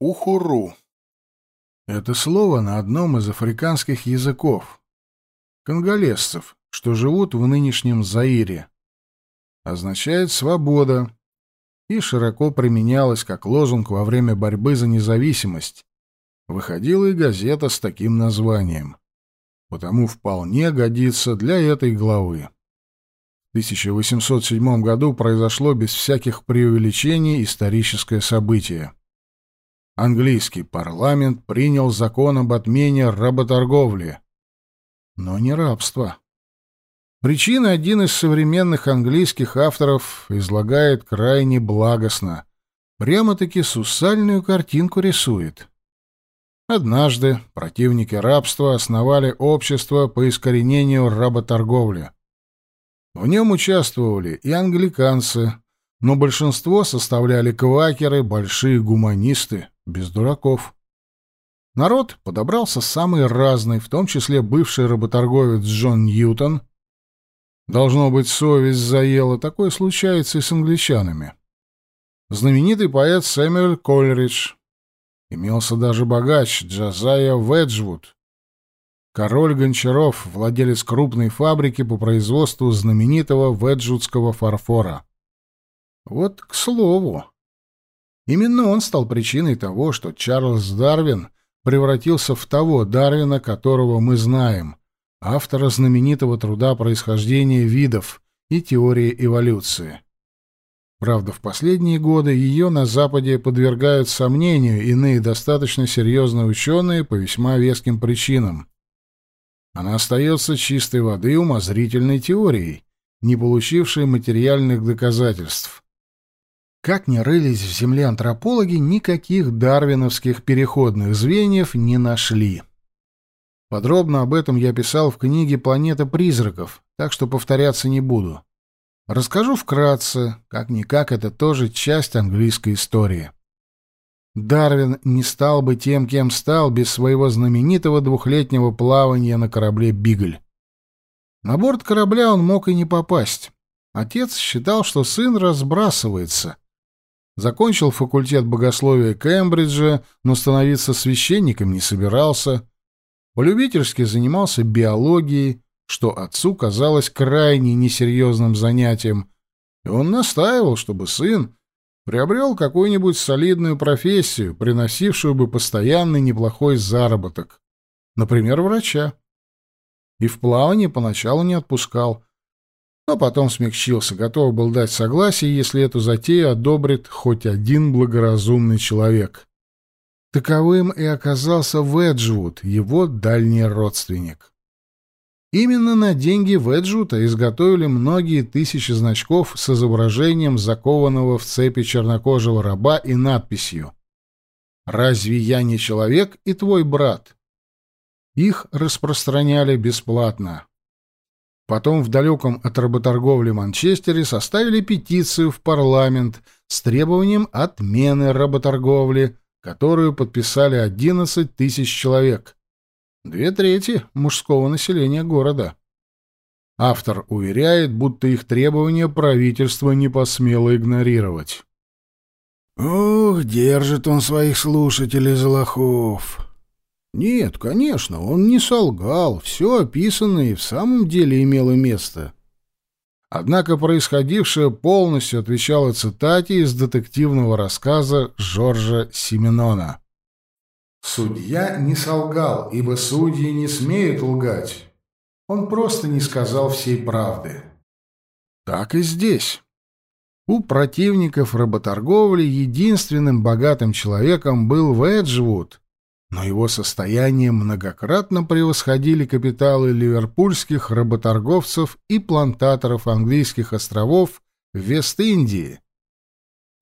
Ухуру. Это слово на одном из африканских языков. Конголезцев, что живут в нынешнем Заире. Означает «свобода» и широко применялось как лозунг во время борьбы за независимость. Выходила и газета с таким названием. Потому вполне годится для этой главы. В 1807 году произошло без всяких преувеличений историческое событие английский парламент принял закон об отмене работорговли. Но не рабства. Причины один из современных английских авторов излагает крайне благостно. Прямо-таки сусальную картинку рисует. Однажды противники рабства основали общество по искоренению работорговли. В нем участвовали и англиканцы, но большинство составляли квакеры, большие гуманисты, без дураков. Народ подобрался самый разный, в том числе бывший работорговец Джон Ньютон. Должно быть, совесть заела, такое случается и с англичанами. Знаменитый поэт Сэмюэль Колридж. Имелся даже богач Джазая Веджвуд. Король Гончаров, владелец крупной фабрики по производству знаменитого веджвудского фарфора. Вот к слову. Именно он стал причиной того, что Чарльз Дарвин превратился в того Дарвина, которого мы знаем, автора знаменитого труда «Происхождение видов» и теории эволюции. Правда, в последние годы ее на Западе подвергают сомнению иные достаточно серьезные ученые по весьма веским причинам. Она остается чистой воды умозрительной теорией, не получившей материальных доказательств. Как ни рылись в земле антропологи, никаких дарвиновских переходных звеньев не нашли. Подробно об этом я писал в книге «Планета призраков», так что повторяться не буду. Расскажу вкратце, как-никак это тоже часть английской истории. Дарвин не стал бы тем, кем стал, без своего знаменитого двухлетнего плавания на корабле «Бигль». На борт корабля он мог и не попасть. Отец считал, что сын разбрасывается — Закончил факультет богословия Кембриджа, но становиться священником не собирался. Полюбительски занимался биологией, что отцу казалось крайне несерьезным занятием, и он настаивал, чтобы сын приобрел какую-нибудь солидную профессию, приносившую бы постоянный неплохой заработок, например, врача. И в плавание поначалу не отпускал, но потом смягчился, готов был дать согласие, если эту затею одобрит хоть один благоразумный человек. Таковым и оказался Веджвуд, его дальний родственник. Именно на деньги Веджвуда изготовили многие тысячи значков с изображением закованного в цепи чернокожего раба и надписью «Разве я не человек и твой брат?» Их распространяли бесплатно. Потом в далеком от работорговли Манчестере составили петицию в парламент с требованием отмены работорговли, которую подписали 11 тысяч человек. Две трети мужского населения города. Автор уверяет, будто их требования правительство не посмело игнорировать. «Ох, держит он своих слушателей за лохов!» Нет, конечно, он не солгал, все описанное и в самом деле имело место. Однако происходившее полностью отвечало цитате из детективного рассказа Жоржа Сименона. «Судья не солгал, ибо судьи не смеют лгать. Он просто не сказал всей правды». Так и здесь. У противников работорговли единственным богатым человеком был Веджвуд, но его состояние многократно превосходили капиталы ливерпульских работорговцев и плантаторов английских островов Вест-Индии.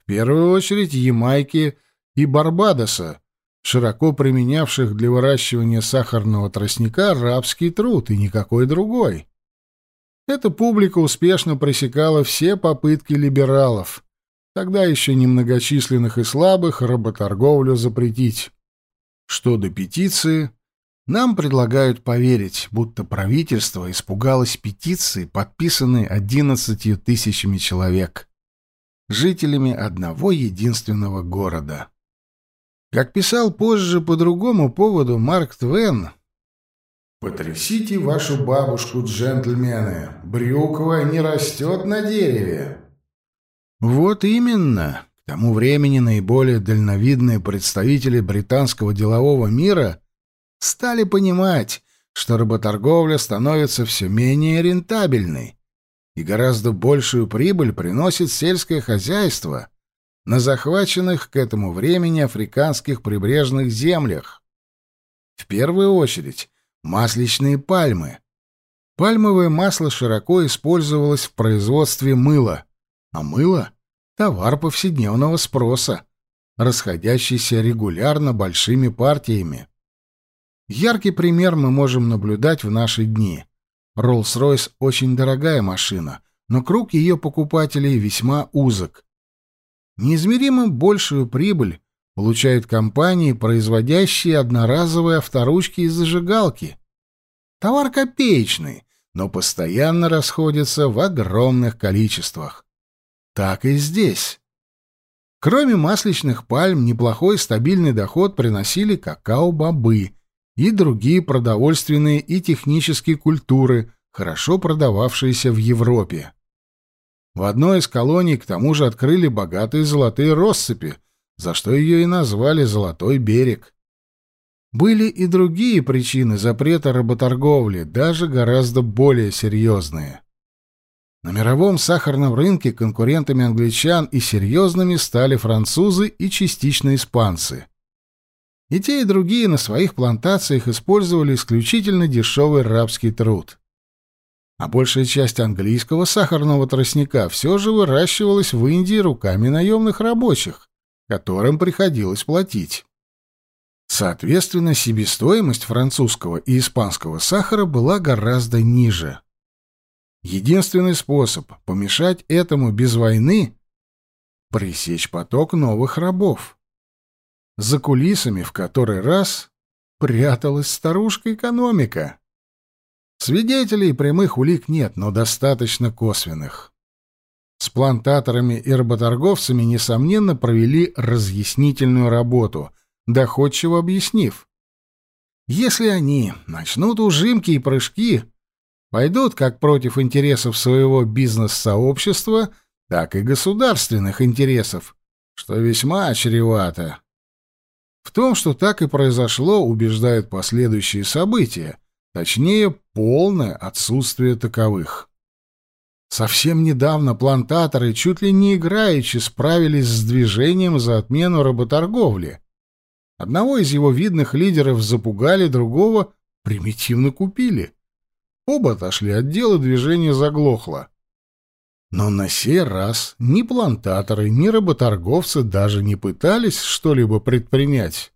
В первую очередь Ямайки и Барбадоса, широко применявших для выращивания сахарного тростника рабский труд и никакой другой. Эта публика успешно пресекала все попытки либералов, тогда еще немногочисленных и слабых, работорговлю запретить. Что до петиции, нам предлагают поверить, будто правительство испугалось петиции, подписанной 11 тысячами человек, жителями одного единственного города. Как писал позже по другому поводу Марк Твен, «Потрясите вашу бабушку, джентльмены, брюква не растет на дереве». Вот именно. К тому времени наиболее дальновидные представители британского делового мира стали понимать, что работорговля становится все менее рентабельной, и гораздо большую прибыль приносит сельское хозяйство на захваченных к этому времени африканских прибрежных землях. В первую очередь масличные пальмы. Пальмовое масло широко использовалось в производстве мыла, а мыло — товар повседневного спроса, расходящийся регулярно большими партиями. Яркий пример мы можем наблюдать в наши дни. Rolls-Royce очень дорогая машина, но круг ее покупателей весьма узок. Неизмеримо большую прибыль получают компании, производящие одноразовые авторучки и зажигалки. Товар копеечный, но постоянно расходится в огромных количествах. Так и здесь. Кроме масличных пальм, неплохой стабильный доход приносили какао-бобы и другие продовольственные и технические культуры, хорошо продававшиеся в Европе. В одной из колоний к тому же открыли богатые золотые россыпи, за что ее и назвали «Золотой берег». Были и другие причины запрета работорговли, даже гораздо более серьезные. На мировом сахарном рынке конкурентами англичан и серьезными стали французы и частично испанцы. И те, и другие на своих плантациях использовали исключительно дешевый рабский труд. А большая часть английского сахарного тростника все же выращивалась в Индии руками наемных рабочих, которым приходилось платить. Соответственно, себестоимость французского и испанского сахара была гораздо ниже. Единственный способ помешать этому без войны — пресечь поток новых рабов за кулисами в который раз пряталась старушка-экономика. Свидетелей прямых улик нет, но достаточно косвенных. С плантаторами и работорговцами, несомненно, провели разъяснительную работу, доходчиво объяснив. Если они начнут ужимки и прыжки, пойдут как против интересов своего бизнес-сообщества, так и государственных интересов, что весьма чревато. В том, что так и произошло, убеждают последующие события, точнее, полное отсутствие таковых. Совсем недавно плантаторы чуть ли не играючи справились с движением за отмену работорговли. Одного из его видных лидеров запугали, другого примитивно купили. Оба отошли от дела, движение заглохло. Но на сей раз ни плантаторы, ни работорговцы даже не пытались что-либо предпринять.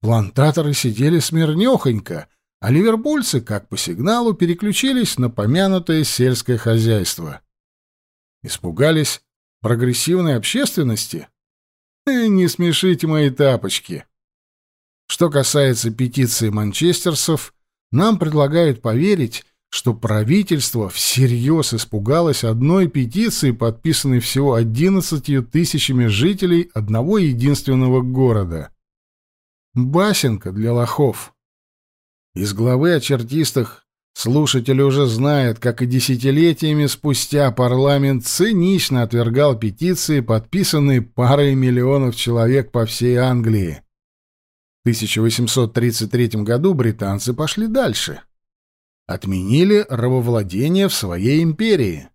Плантаторы сидели смирнёхонько, а ливерпульцы, как по сигналу, переключились на помянутое сельское хозяйство. Испугались прогрессивной общественности? Э, не смешите мои тапочки. Что касается петиции манчестерцев, нам предлагают поверить, что правительство всерьез испугалось одной петиции, подписанной всего 11 тысячами жителей одного единственного города. Басенка для лохов. Из главы о чертистах слушатель уже знает, как и десятилетиями спустя парламент цинично отвергал петиции, подписанные парой миллионов человек по всей Англии. В 1833 году британцы пошли дальше — отменили рабовладение в своей империи.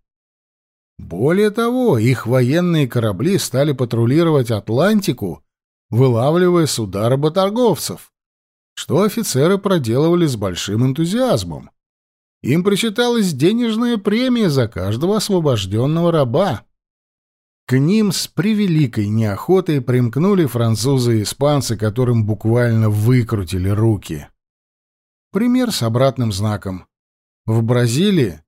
Более того, их военные корабли стали патрулировать Атлантику, вылавливая суда работорговцев, что офицеры проделывали с большим энтузиазмом. Им причиталась денежная премия за каждого освобожденного раба. К ним с превеликой неохотой примкнули французы и испанцы, которым буквально выкрутили руки. Пример с обратным знаком. В Бразилии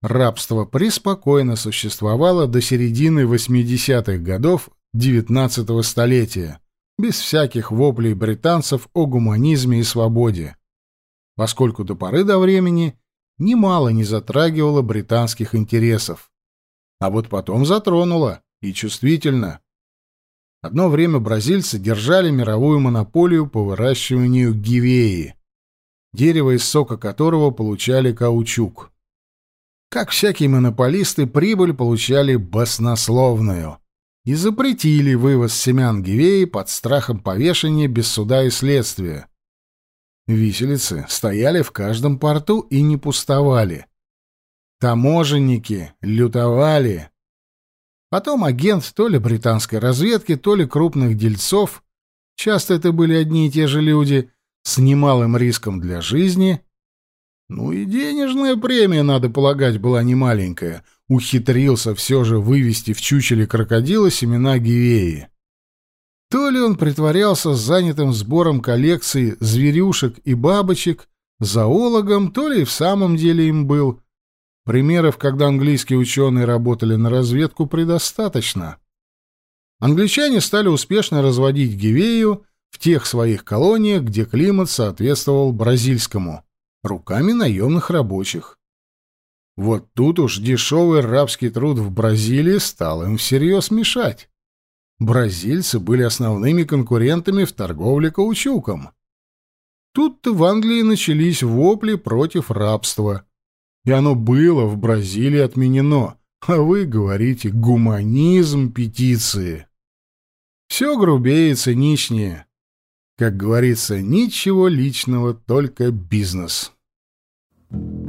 рабство преспокойно существовало до середины 80-х годов XIX столетия, без всяких воплей британцев о гуманизме и свободе, поскольку до поры до времени немало не затрагивало британских интересов. А вот потом затронуло, и чувствительно. Одно время бразильцы держали мировую монополию по выращиванию гивеи, дерево из сока которого получали каучук. Как всякие монополисты, прибыль получали баснословную и запретили вывоз семян гивеи под страхом повешения без суда и следствия. Виселицы стояли в каждом порту и не пустовали. Таможенники лютовали. Потом агент то ли британской разведки, то ли крупных дельцов, часто это были одни и те же люди, с немалым риском для жизни. Ну и денежная премия, надо полагать, была немаленькая. Ухитрился все же вывести в чучеле крокодила семена гивеи. То ли он притворялся занятым сбором коллекции зверюшек и бабочек, зоологом, то ли в самом деле им был. Примеров, когда английские ученые работали на разведку, предостаточно. Англичане стали успешно разводить гивею в тех своих колониях, где климат соответствовал бразильскому, руками наемных рабочих. Вот тут уж дешевый рабский труд в Бразилии стал им всерьез мешать бразильцы были основными конкурентами в торговле каучуком. Тут-то в Англии начались вопли против рабства. И оно было в Бразилии отменено. А вы говорите «гуманизм петиции». Все грубее и циничнее. Как говорится, ничего личного, только бизнес. Thank you.